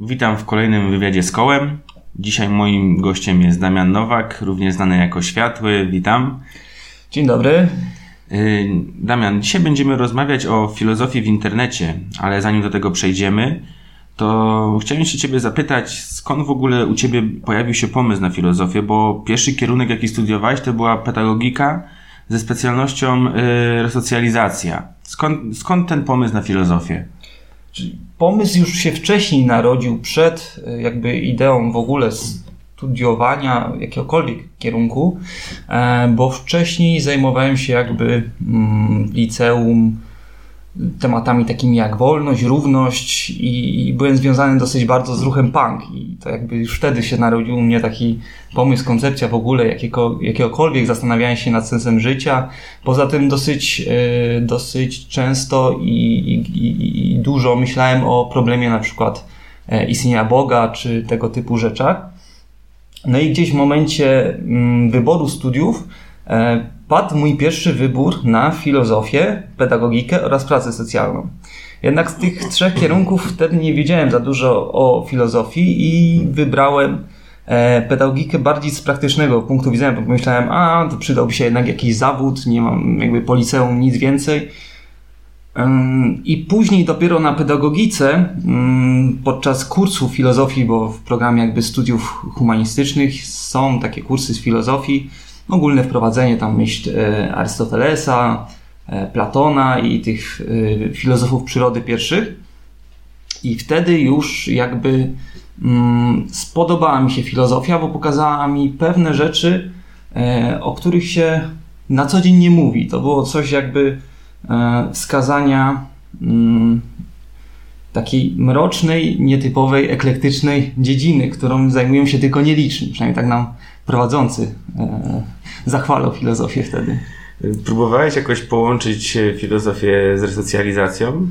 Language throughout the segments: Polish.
Witam w kolejnym wywiadzie z kołem. Dzisiaj moim gościem jest Damian Nowak, również znany jako Światły. Witam. Dzień dobry. Y, Damian, dzisiaj będziemy rozmawiać o filozofii w internecie, ale zanim do tego przejdziemy, to chciałem się Ciebie zapytać, skąd w ogóle u Ciebie pojawił się pomysł na filozofię, bo pierwszy kierunek, jaki studiowałeś, to była pedagogika ze specjalnością y, resocjalizacja. Skąd, skąd ten pomysł na filozofię? Pomysł już się wcześniej narodził przed y, jakby ideą w ogóle studiowania jakiegokolwiek kierunku, e, bo wcześniej zajmowałem się jakby mm, liceum tematami takimi jak wolność, równość i, i, byłem związany dosyć bardzo z ruchem punk i to jakby już wtedy się narodził u mnie taki pomysł, koncepcja w ogóle jakiego, jakiegokolwiek zastanawiania się nad sensem życia. Poza tym dosyć, yy, dosyć często i, i, i, dużo myślałem o problemie na przykład e, istnienia Boga czy tego typu rzeczach. No i gdzieś w momencie mm, wyboru studiów e, padł mój pierwszy wybór na filozofię, pedagogikę oraz pracę socjalną. Jednak z tych trzech kierunków wtedy nie wiedziałem za dużo o filozofii i wybrałem e, pedagogikę bardziej z praktycznego punktu widzenia, bo pomyślałem, a to przydałby się jednak jakiś zawód, nie mam jakby po liceum nic więcej. I później dopiero na pedagogice, podczas kursu filozofii, bo w programie jakby studiów humanistycznych są takie kursy z filozofii, ogólne wprowadzenie tam myśl e, Arystotelesa, e, Platona i tych e, filozofów przyrody pierwszych. I wtedy już jakby mm, spodobała mi się filozofia, bo pokazała mi pewne rzeczy, o których się na co dzień nie mówi. To było coś jakby wskazania mm, takiej mrocznej, nietypowej, eklektycznej dziedziny, którą zajmują się tylko nieliczni. Przynajmniej tak nam prowadzący e, zachwalał filozofię wtedy. Próbowałeś jakoś połączyć filozofię z resocjalizacją?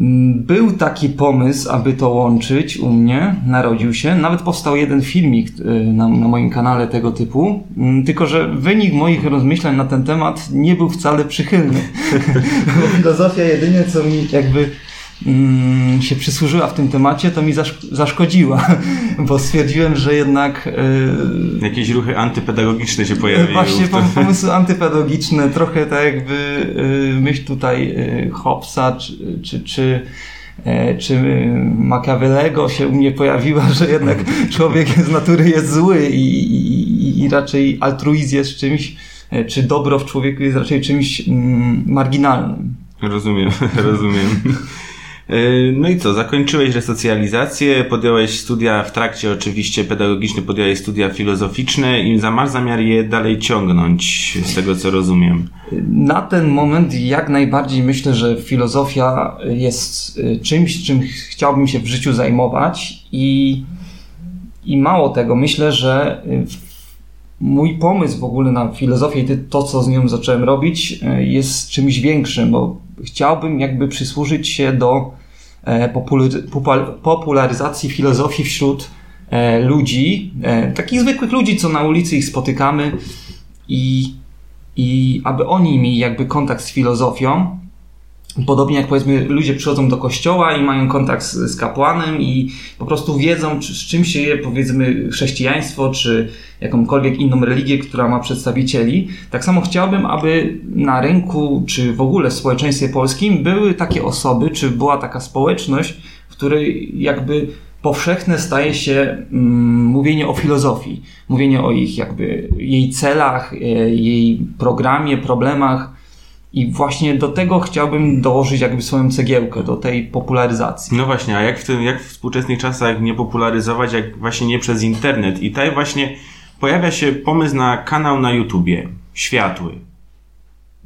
Mm, był taki pomysł, aby to łączyć u mnie, narodził się. Nawet powstał jeden filmik e, na, na, moim kanale tego typu. Mm, tylko, że wynik moich rozmyślań na ten temat nie był wcale przychylny. Filozofia jedynie, co mi jakby się przysłużyła w tym temacie, to mi zaszk zaszkodziła, bo stwierdziłem, że jednak... Yy, Jakieś ruchy antypedagogiczne się pojawiły. Właśnie pomysły antypedagogiczne, trochę tak jakby yy, myśl tutaj yy, Hobbesa czy, czy, czy czy Machiavellego się u mnie pojawiła, że jednak człowiek z natury jest zły i, i, i raczej altruizm jest czymś, czy dobro w człowieku jest raczej czymś mm, marginalnym. Rozumiem, rozumiem. E, no i co, zakończyłeś resocjalizację, podjąłeś studia w trakcie oczywiście pedagogiczne, podjąłeś studia filozoficzne i masz zamiar je dalej ciągnąć, z tego co rozumiem. Na ten moment jak najbardziej myślę, że filozofia jest e, czymś, czym chciałbym się w życiu zajmować i, i mało tego, myślę, że e, mój pomysł w ogóle na filozofię i to, co z nią zacząłem robić, jest czymś większym, bo chciałbym jakby przysłużyć się do e, popularyzacji filozofii wśród e, ludzi, e, takich zwykłych ludzi, co na ulicy ich spotykamy i, i aby oni mieli jakby kontakt z filozofią, Podobnie jak powiedzmy ludzie przychodzą do kościoła i mają kontakt z, z kapłanem i po prostu wiedzą, czy, z czym się je powiedzmy chrześcijaństwo, czy jakąkolwiek inną religię, która ma przedstawicieli. Tak samo chciałbym, aby na rynku, czy w ogóle w społeczeństwie polskim były takie osoby, czy była taka społeczność, w której jakby powszechne staje się mm, mówienie o filozofii, mówienie o ich jakby jej celach, e, jej programie, problemach, i właśnie do tego chciałbym dołożyć jakby swoją cegiełkę, do tej popularyzacji. No właśnie, a jak w, tym, jak w współczesnych czasach nie popularyzować, jak właśnie nie przez internet? I tutaj właśnie pojawia się pomysł na kanał na YouTubie, Światły.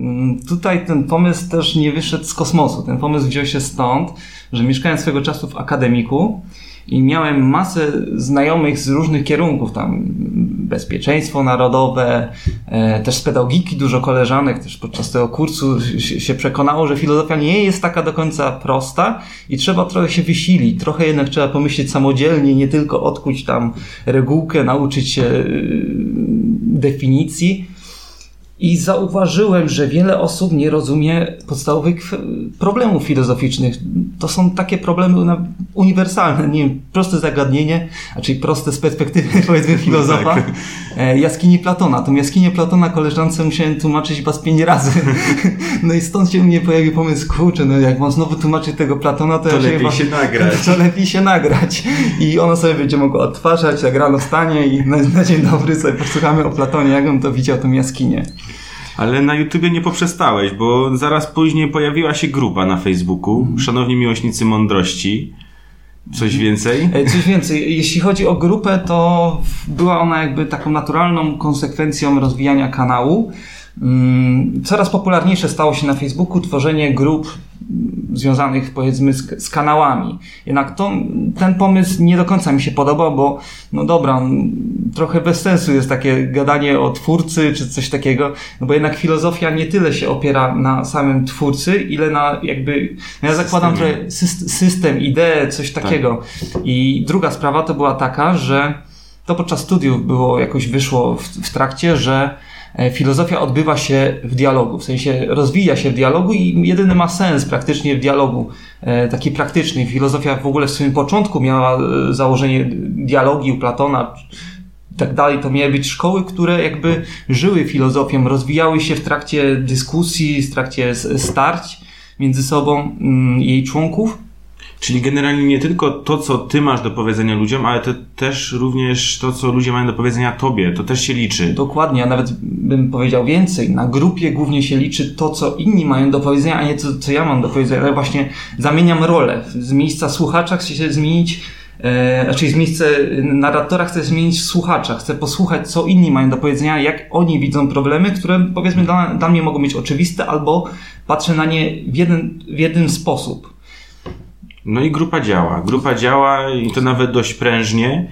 Mm, tutaj ten pomysł też nie wyszedł z kosmosu. Ten pomysł wziął się stąd, że mieszkałem swego czasu w akademiku i miałem masę znajomych z różnych kierunków, tam bezpieczeństwo narodowe, e, też z pedagogiki dużo koleżanek, też podczas tego kursu się przekonało, że filozofia nie jest taka do końca prosta i trzeba trochę się wysilić, trochę jednak trzeba pomyśleć samodzielnie, nie tylko odkuć tam regułkę, nauczyć się y, definicji. I zauważyłem, że wiele osób nie rozumie podstawowych problemów filozoficznych. To są takie problemy uniwersalne, nie wiem, proste zagadnienie, a czyli proste z perspektywy powiedzmy filozofa. Tak. E, jaskini Platona. Tą jaskinię Platona koleżance musiałem tłumaczyć chyba z pięć razy. No i stąd się u mnie pojawił pomysł, kurczę, no jak mam znowu tłumaczyć tego Platona, to, to ja lepiej się, chyba, się nagrać. To lepiej się nagrać. I ona sobie będzie mogła odtwarzać, jak rano wstanie i na, na dzień dobry sobie posłuchamy o Platonie, jak on to widział, tą jaskinię. Ale na YouTubie nie poprzestałeś, bo zaraz później pojawiła się grupa na Facebooku. Szanowni Miłośnicy Mądrości. Coś więcej? E, coś więcej. Jeśli chodzi o grupę, to była ona jakby taką naturalną konsekwencją rozwijania kanału. Mm, coraz popularniejsze stało się na Facebooku tworzenie grup związanych powiedzmy z, z, kanałami. Jednak to, ten pomysł nie do końca mi się podoba, bo no dobra, trochę bez sensu jest takie gadanie o twórcy czy coś takiego, no bo jednak filozofia nie tyle się opiera na samym twórcy, ile na jakby, no ja zakładam trochę system, ideę, coś tak. takiego. Tak. I druga sprawa to była taka, że to podczas studiów było jakoś wyszło w, w trakcie, że filozofia odbywa się w dialogu, w sensie rozwija się w dialogu i jedyny ma sens praktycznie w dialogu, e, taki praktyczny. Filozofia w ogóle w swoim początku miała e, założenie dialogi u Platona, tak dalej, to miały być szkoły, które jakby żyły filozofią, rozwijały się w trakcie dyskusji, w trakcie starć między sobą mm, jej członków. Czyli generalnie nie tylko to, co ty masz do powiedzenia ludziom, ale to też również to, co ludzie mają do powiedzenia tobie. To też się liczy. Dokładnie, a nawet bym powiedział więcej. Na grupie głównie się liczy to, co inni mają do powiedzenia, a nie to, co ja mam do powiedzenia. Ale właśnie zamieniam rolę. Z miejsca słuchacza chcę się zmienić E, znaczy z miejsca narratora chcę zmienić słuchacza, chcę posłuchać, co inni mają do powiedzenia, jak oni widzą problemy, które powiedzmy dla, dla mnie mogą być oczywiste, albo patrzę na nie w jeden, w jeden sposób. No i grupa działa. Grupa działa i to nawet dość prężnie.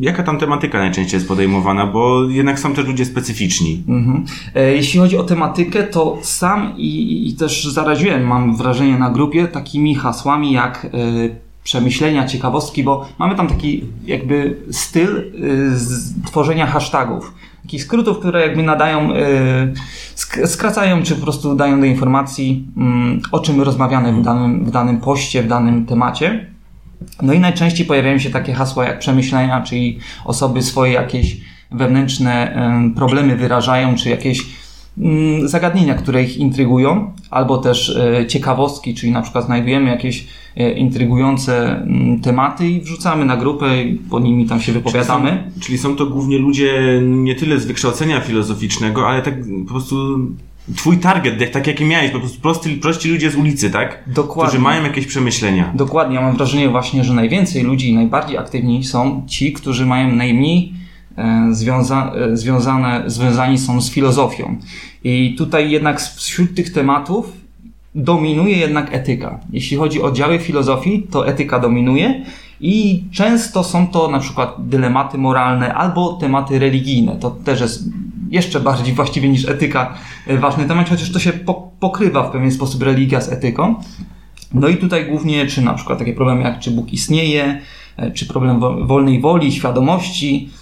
Jaka tam tematyka najczęściej jest podejmowana, bo jednak są też ludzie specyficzni. Mhm. E, jeśli chodzi o tematykę, to sam i, i, też zaraziłem, mam wrażenie na grupie, takimi hasłami jak e, przemyślenia, ciekawostki, bo mamy tam taki jakby styl e, tworzenia hashtagów takich skrótów, które jakby nadają, yy, skracają, czy po prostu dają do informacji, yy, o czym rozmawiamy w danym, w danym poście, w danym temacie. No i najczęściej pojawiają się takie hasła jak przemyślenia, czyli osoby swoje jakieś wewnętrzne yy, problemy wyrażają, czy jakieś mm, zagadnienia, które ich intrygują, albo też y, ciekawostki, czyli na przykład znajdujemy jakieś E, intrygujące mm, tematy i wrzucamy na grupę i po nimi tam się wypowiadamy. Czyli są, czyli są to głównie ludzie nie tyle z wykształcenia filozoficznego, ale tak po prostu twój target, tak jaki miałeś, po prostu prosty, prości ludzie z ulicy, tak? Dokładnie. Którzy mają jakieś przemyślenia. Dokładnie. Ja mam wrażenie właśnie, że najwięcej ludzi i najbardziej aktywni są ci, którzy mają najmniej e, związa e, związane, związani są z filozofią. I tutaj jednak wśród tych tematów dominuje jednak etyka. Jeśli chodzi o działy filozofii, to etyka dominuje i często są to na przykład dylematy moralne albo tematy religijne. To też jest jeszcze bardziej właściwie niż etyka e, ważny temat, chociaż to się pokrywa w pewien sposób religia z etyką. No i tutaj głównie, czy na przykład takie problemy jak czy Bóg istnieje, e, czy problem wolnej woli, świadomości, e,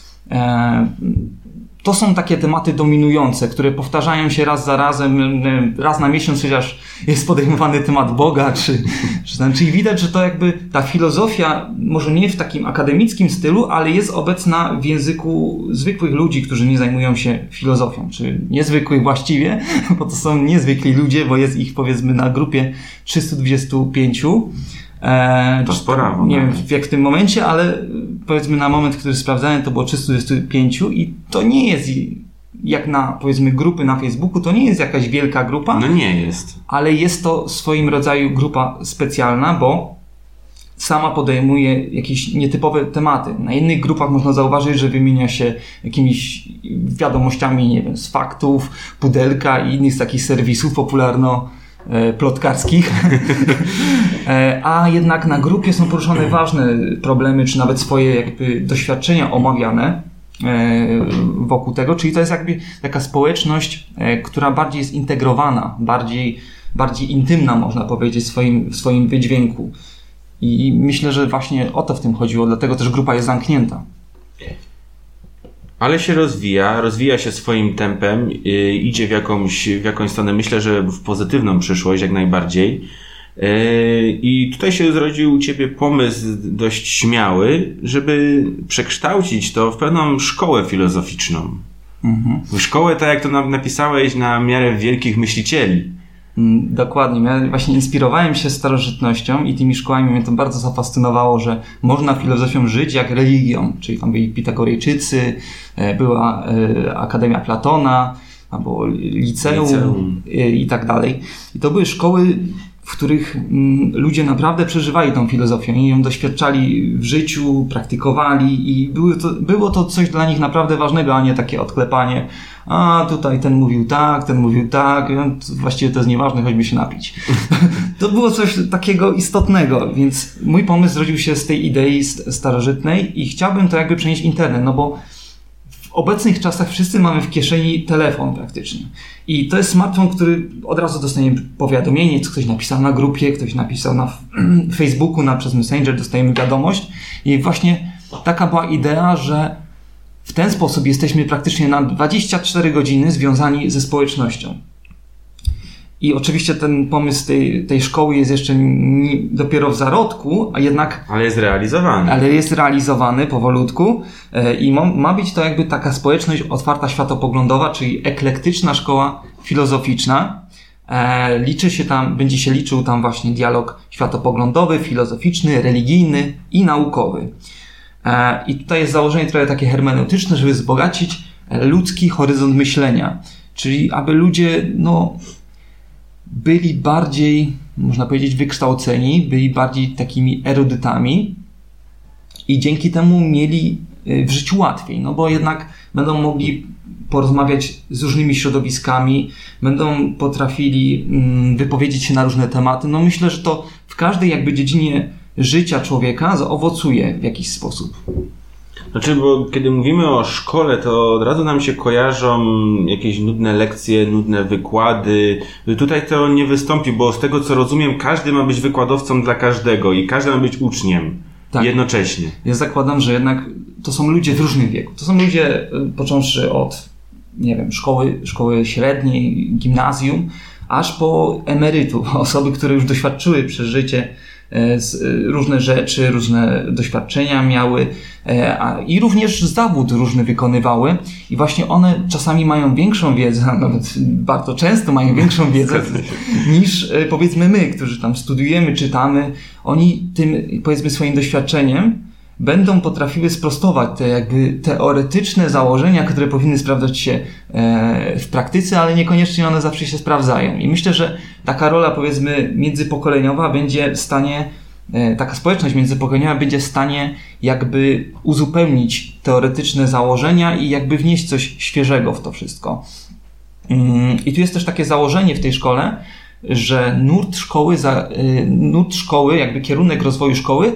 to są takie tematy dominujące, które powtarzają się raz za razem, raz na miesiąc, chociaż jest podejmowany temat Boga, czy, czy czyli widać, że to jakby ta filozofia, może nie w takim akademickim stylu, ale jest obecna w języku zwykłych ludzi, którzy nie zajmują się filozofią, czy niezwykłych właściwie, bo to są niezwykli ludzie, bo jest ich powiedzmy na grupie 325. E, to spora. Nie wiem jak w tym momencie, ale powiedzmy na moment, który sprawdzałem, to było 325 i to nie jest jak na powiedzmy grupy na Facebooku, to nie jest jakaś wielka grupa. No nie jest. Ale jest to swoim rodzaju grupa specjalna, bo sama podejmuje jakieś nietypowe tematy. Na innych grupach można zauważyć, że wymienia się jakimiś wiadomościami, nie wiem, z faktów, pudelka i innych z takich serwisów popularno plotkarskich, e, a jednak na grupie są poruszane ważne problemy, czy nawet swoje jakby doświadczenia omawiane e, wokół tego, czyli to jest jakby taka społeczność, która bardziej jest integrowana, bardziej, bardziej intymna, można powiedzieć, w swoim, w swoim wydźwięku. I myślę, że właśnie o to w tym chodziło, dlatego też grupa jest zamknięta. Ale się rozwija, rozwija się swoim tempem, yy, idzie w jakąś, w jakąś stronę, myślę, że w pozytywną przyszłość jak najbardziej. Yy, I tutaj się zrodził u Ciebie pomysł dość śmiały, żeby przekształcić to w pewną szkołę filozoficzną. Mhm. Szkołę, tak jak to napisałeś, na miarę wielkich myślicieli. Mm, dokładnie. Ja właśnie inspirowałem się starożytnością i tymi szkołami mnie to bardzo zafascynowało, że można filozofią żyć jak religią. Czyli tam byli Pitagorejczycy, e, była e, Akademia Platona, albo liceum, liceum. E, i tak dalej. I to były szkoły w których mm, ludzie naprawdę przeżywali tą filozofię i ją doświadczali w życiu, praktykowali i było to, było to coś dla nich naprawdę ważnego, a nie takie odklepanie. A tutaj ten mówił tak, ten mówił tak, właściwie to jest nieważne, choćby się napić. to było coś takiego istotnego, więc mój pomysł zrodził się z tej idei starożytnej i chciałbym to jakby przenieść internet, no bo obecnych czasach wszyscy mamy w kieszeni telefon praktycznie. I to jest smartfon, który od razu dostajemy powiadomienie, co ktoś napisał na grupie, ktoś napisał na Facebooku, na przez Messenger, dostajemy wiadomość. I właśnie taka była idea, że w ten sposób jesteśmy praktycznie na 24 godziny związani ze społecznością. I oczywiście ten pomysł tej, tej szkoły jest jeszcze dopiero w zarodku, a jednak. Ale jest realizowany. Ale jest realizowany powolutku e, i ma, ma być to jakby taka społeczność otwarta światopoglądowa, czyli eklektyczna szkoła filozoficzna. E, liczy się tam, będzie się liczył tam właśnie dialog światopoglądowy, filozoficzny, religijny i naukowy. E, I tutaj jest założenie trochę takie hermeneutyczne, żeby wzbogacić ludzki horyzont myślenia. Czyli aby ludzie, no, byli bardziej, można powiedzieć, wykształceni, byli bardziej takimi erudytami i dzięki temu mieli y, w życiu łatwiej, no bo jednak będą mogli porozmawiać z różnymi środowiskami, będą potrafili mm, wypowiedzieć się na różne tematy. No myślę, że to w każdej jakby dziedzinie życia człowieka zaowocuje w jakiś sposób. Znaczy, bo kiedy mówimy o szkole, to od razu nam się kojarzą jakieś nudne lekcje, nudne wykłady. Tutaj to nie wystąpi, bo z tego co rozumiem, każdy ma być wykładowcą dla każdego i każdy ma być uczniem. Tak. Jednocześnie. Ja zakładam, że jednak to są ludzie w różnym wieku. To są ludzie, y, począwszy od, nie wiem, szkoły, szkoły średniej, gimnazjum, aż po emerytów, osoby, które już doświadczyły przeżycie różne rzeczy, różne doświadczenia miały e, i również zawód różny wykonywały i właśnie one czasami mają większą wiedzę, a nawet bardzo często mają większą wiedzę niż powiedzmy my, którzy tam studiujemy, czytamy. Oni tym powiedzmy swoim doświadczeniem będą potrafiły sprostować te jakby teoretyczne założenia, które powinny sprawdzać się e, w praktyce, ale niekoniecznie one zawsze się sprawdzają. I myślę, że taka rola powiedzmy międzypokoleniowa będzie w stanie, e, taka społeczność międzypokoleniowa będzie w stanie jakby uzupełnić teoretyczne założenia i jakby wnieść coś świeżego w to wszystko. Mm, I tu jest też takie założenie w tej szkole, że nurt szkoły, e, nurt szkoły, jakby kierunek rozwoju szkoły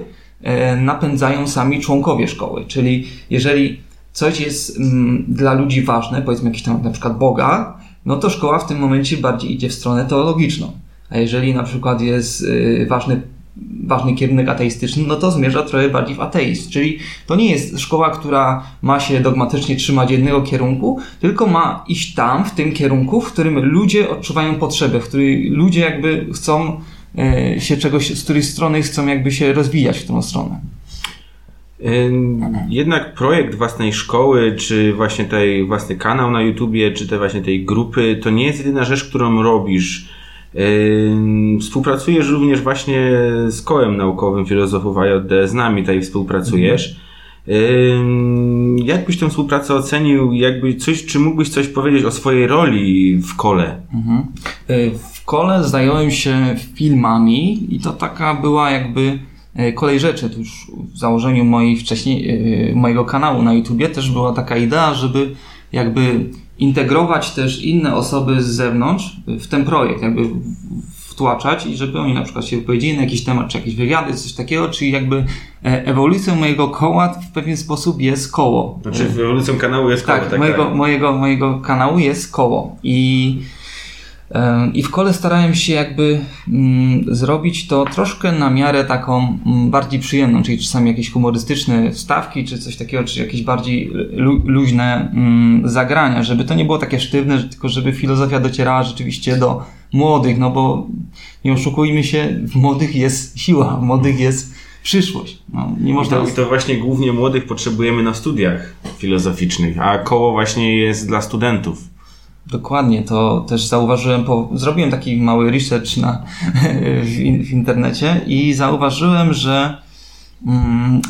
napędzają sami członkowie szkoły. Czyli jeżeli coś jest mm, dla ludzi ważne, powiedzmy jakiś tam na przykład Boga, no to szkoła w tym momencie bardziej idzie w stronę teologiczną. A jeżeli na przykład jest y, ważny, ważny kierunek ateistyczny, no to zmierza trochę bardziej w ateizm. Czyli to nie jest szkoła, która ma się dogmatycznie trzymać jednego kierunku, tylko ma iść tam, w tym kierunku, w którym ludzie odczuwają potrzebę, w którym ludzie jakby chcą E, się czegoś, z której strony chcą jakby się rozwijać w tą stronę. Jednak projekt własnej szkoły, czy właśnie tej własny kanał na YouTubie, czy te właśnie tej grupy, to nie jest jedyna rzecz, którą robisz. Współpracujesz również właśnie z kołem naukowym filozofów AJD, z nami tutaj współpracujesz. Jak byś tę współpracę ocenił? Jakby coś, czy mógłbyś coś powiedzieć o swojej roli w kole? Mhm. E, w kole zająłem się filmami i to taka była jakby e, kolej rzeczy. To już w założeniu mojej wcześniej, e, mojego kanału na YouTubie też była taka idea, żeby jakby integrować też inne osoby z zewnątrz w ten projekt, jakby wtłaczać i żeby oni na przykład się wypowiedzieli na jakiś temat, czy jakieś wywiady, coś takiego, czyli jakby e, ewolucją mojego koła w pewien sposób jest koło. Znaczy ewolucją kanału jest koło, tak? tak mojego, tak. Mojego, mojego kanału jest koło i I w kole starałem się jakby mm, zrobić to troszkę na miarę taką mm, bardziej przyjemną, czyli czasami jakieś humorystyczne wstawki, czy coś takiego, czy jakieś bardziej lu luźne mm, zagrania, żeby to nie było takie sztywne, tylko żeby filozofia docierała rzeczywiście do młodych, no bo nie oszukujmy się, w młodych jest siła, w młodych jest przyszłość. No, nie można... I to, I to właśnie głównie młodych potrzebujemy na studiach filozoficznych, a koło właśnie jest dla studentów. Dokładnie, to też zauważyłem, po, zrobiłem taki mały research na, w, w internecie i zauważyłem, że mm,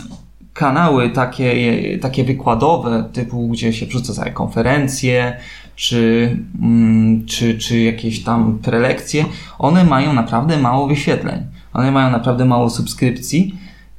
kanały takie, takie wykładowe, typu gdzie się wrzuca całe konferencje, czy, mm, czy, czy jakieś tam prelekcje, one mają naprawdę mało wyświetleń. One mają naprawdę mało subskrypcji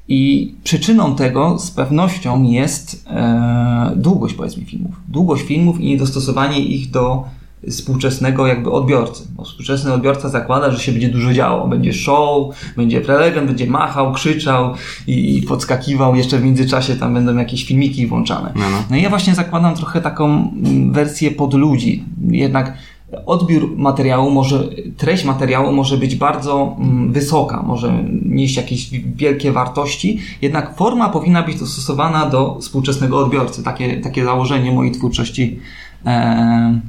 i przyczyną tego z pewnością jest e, długość, powiedzmy, filmów. Długość filmów i niedostosowanie ich do współczesnego jakby odbiorcy. Bo współczesny odbiorca zakłada, że się będzie dużo działo. Będzie show, będzie prelegent, będzie machał, krzyczał i, i podskakiwał. Jeszcze w międzyczasie tam będą jakieś filmiki włączane. No, no. no i ja właśnie zakładam trochę taką mm, wersję pod ludzi. Jednak odbiór materiału może, treść materiału może być bardzo mm, wysoka, może nieść jakieś wielkie wartości, jednak forma powinna być dostosowana do współczesnego odbiorcy. Takie, takie założenie mojej twórczości, e,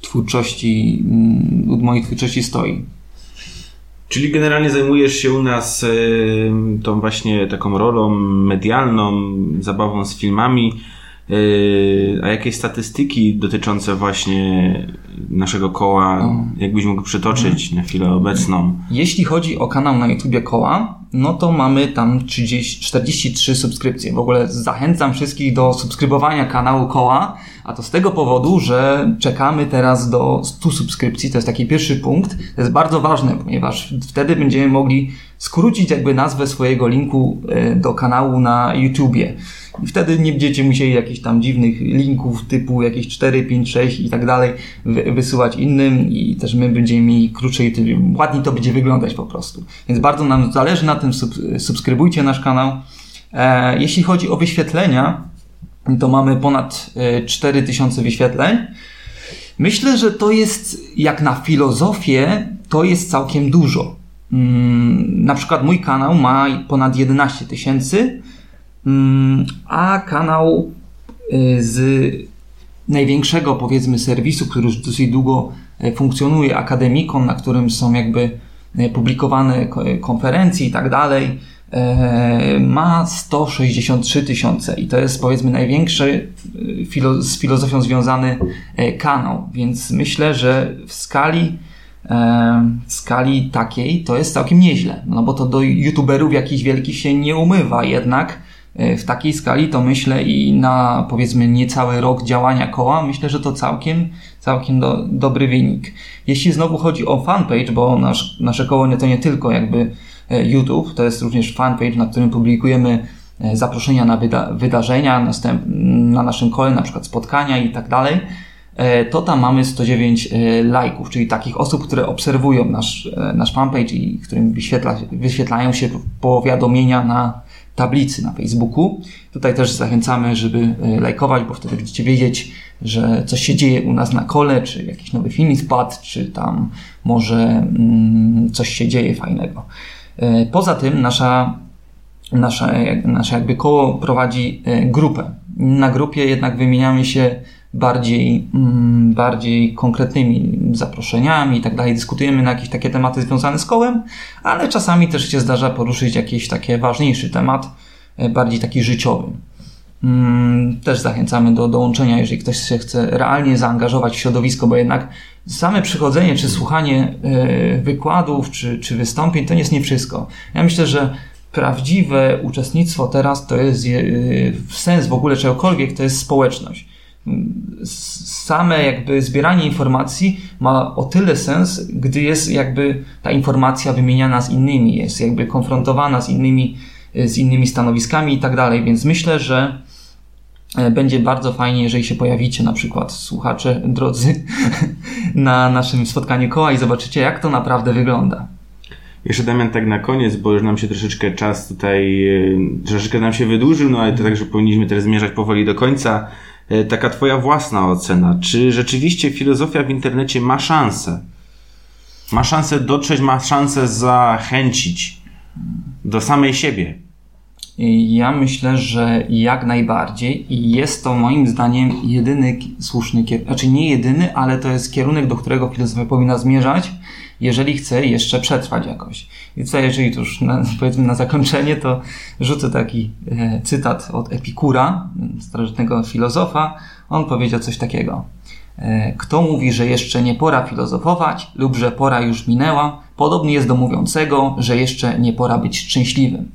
twórczości, od mm, mojej twórczości stoi. Czyli generalnie zajmujesz się u nas e, tą właśnie taką rolą medialną, zabawą z filmami, a jakieś statystyki dotyczące właśnie naszego koła, no. jakbyś mógł przytoczyć na chwilę obecną? Jeśli chodzi o kanał na YouTubie koła, no to mamy tam 30, 43 subskrypcje. W ogóle zachęcam wszystkich do subskrybowania kanału koła, a to z tego powodu, że czekamy teraz do 100 subskrypcji. To jest taki pierwszy punkt. To jest bardzo ważne, ponieważ wtedy będziemy mogli skrócić jakby nazwę swojego linku e, do kanału na YouTubie. I wtedy nie będziecie musieli jakichś tam dziwnych linków typu jakieś 4, 5, 6 i tak dalej wysyłać innym i też my będziemy mieli krócej, ładniej to będzie wyglądać po prostu. Więc bardzo nam zależy na tym, subskrybujcie nasz kanał. E, jeśli chodzi o wyświetlenia, to mamy ponad 4000 e, wyświetleń. Myślę, że to jest, jak na filozofię, to jest całkiem dużo. Mm, na przykład mój kanał ma ponad 11 tysięcy, Mm, a kanał y, z największego, powiedzmy, serwisu, który już dosyć długo e, funkcjonuje, Akademikon, na którym są jakby e, publikowane konferencje i tak dalej, e, ma 163 tysiące i to jest powiedzmy największy z filozofią związany kanał, więc myślę, że w skali w skali takiej to jest całkiem nieźle, no bo to do youtuberów jakichś wielkich się nie umywa jednak w takiej skali, to myślę i na powiedzmy niecały rok działania koła, myślę, że to całkiem, całkiem do, dobry wynik. Jeśli znowu chodzi o fanpage, bo nasz, nasze koło to nie tylko jakby e, YouTube, to jest również fanpage, na którym publikujemy e, zaproszenia na wyda wydarzenia, na naszym kole, na przykład spotkania i tak dalej, e, to tam mamy 109 lajków, czyli takich osób, które obserwują nasz, nasz fanpage i którym wyświetla, wyświetlają się powiadomienia na, tablicy na Facebooku. Tutaj też zachęcamy, żeby e, lajkować, bo wtedy będziecie wiedzieć, że coś się dzieje u nas na kole, czy jakiś nowy film spadł, czy tam może mm, coś się dzieje fajnego. E, poza tym nasza, nasza, nasze jakby koło prowadzi e, grupę. Na grupie jednak wymieniamy się bardziej, mm, bardziej konkretnymi zaproszeniami i tak dalej. Dyskutujemy na jakieś takie tematy związane z kołem, ale czasami też się zdarza poruszyć jakiś taki ważniejszy temat, e, bardziej taki życiowy. Mm, też zachęcamy do dołączenia, jeżeli ktoś się chce realnie zaangażować w środowisko, bo jednak same przychodzenie czy słuchanie e, wykładów czy, czy wystąpień to nie jest nie wszystko. Ja myślę, że prawdziwe uczestnictwo teraz to jest e, sens w ogóle czegokolwiek, to jest społeczność same jakby zbieranie informacji ma o tyle sens, gdy jest jakby ta informacja wymieniana z innymi, jest jakby konfrontowana z innymi, z innymi stanowiskami i tak dalej, więc myślę, że e, będzie bardzo fajnie, jeżeli się pojawicie, na przykład słuchacze drodzy, na naszym spotkaniu koła i zobaczycie, jak to naprawdę wygląda. Jeszcze Damian tak na koniec, bo już nam się troszeczkę czas tutaj, e, troszeczkę nam się wydłużył, no ale to także powinniśmy teraz zmierzać powoli do końca. E, taka Twoja własna ocena. Czy rzeczywiście filozofia w internecie ma szansę? Ma szansę dotrzeć, ma szansę zachęcić do samej siebie. Ja myślę, że jak najbardziej i jest to moim zdaniem jedyny słuszny kierunek, znaczy nie jedyny, ale to jest kierunek, do którego filozofia powinna zmierzać, jeżeli chce jeszcze przetrwać jakoś. I tutaj, jeżeli to już na, powiedzmy na zakończenie, to rzucę taki e, cytat od Epikura, starożytnego filozofa. On powiedział coś takiego. E, kto mówi, że jeszcze nie pora filozofować lub że pora już minęła, podobnie jest do mówiącego, że jeszcze nie pora być szczęśliwym.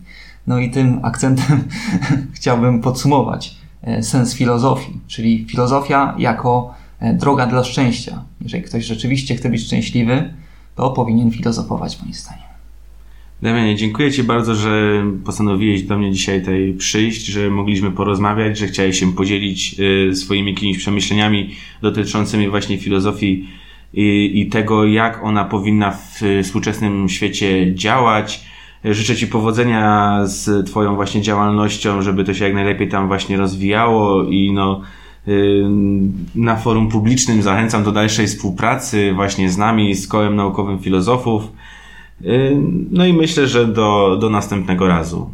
No i tym akcentem chciałbym podsumować e, sens filozofii, czyli filozofia jako e, droga dla szczęścia. Jeżeli ktoś rzeczywiście chce być szczęśliwy, to powinien filozofować, moim zdaniem. Damianie, dziękuję Ci bardzo, że postanowiłeś do mnie dzisiaj tutaj przyjść, że mogliśmy porozmawiać, że chciałeś się podzielić e, swoimi jakimiś przemyśleniami dotyczącymi właśnie filozofii i, i tego, jak ona powinna w współczesnym świecie działać Życzę Ci powodzenia z Twoją właśnie działalnością, żeby to się jak najlepiej tam właśnie rozwijało i no y, na forum publicznym zachęcam do dalszej współpracy właśnie z nami, z Kołem Naukowym Filozofów. No i myślę, że do, do następnego razu.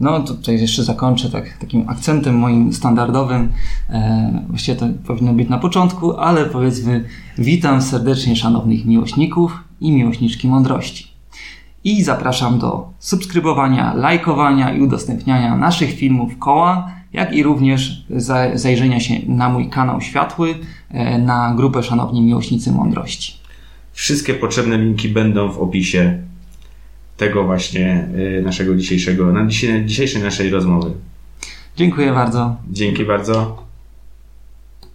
No tutaj jeszcze zakończę tak, takim akcentem moim standardowym. E, właściwie to powinno być na początku, ale powiedzmy witam serdecznie szanownych miłośników i miłośniczki mądrości i zapraszam do subskrybowania, lajkowania i udostępniania naszych filmów koła, jak i również zajrzenia się na mój kanał Światły, e, na grupę Szanowni Miłośnicy Mądrości. Wszystkie potrzebne linki będą w opisie tego właśnie e, naszego dzisiejszego, na dzisiejszej naszej rozmowy. Dziękuję bardzo. Dzięki bardzo.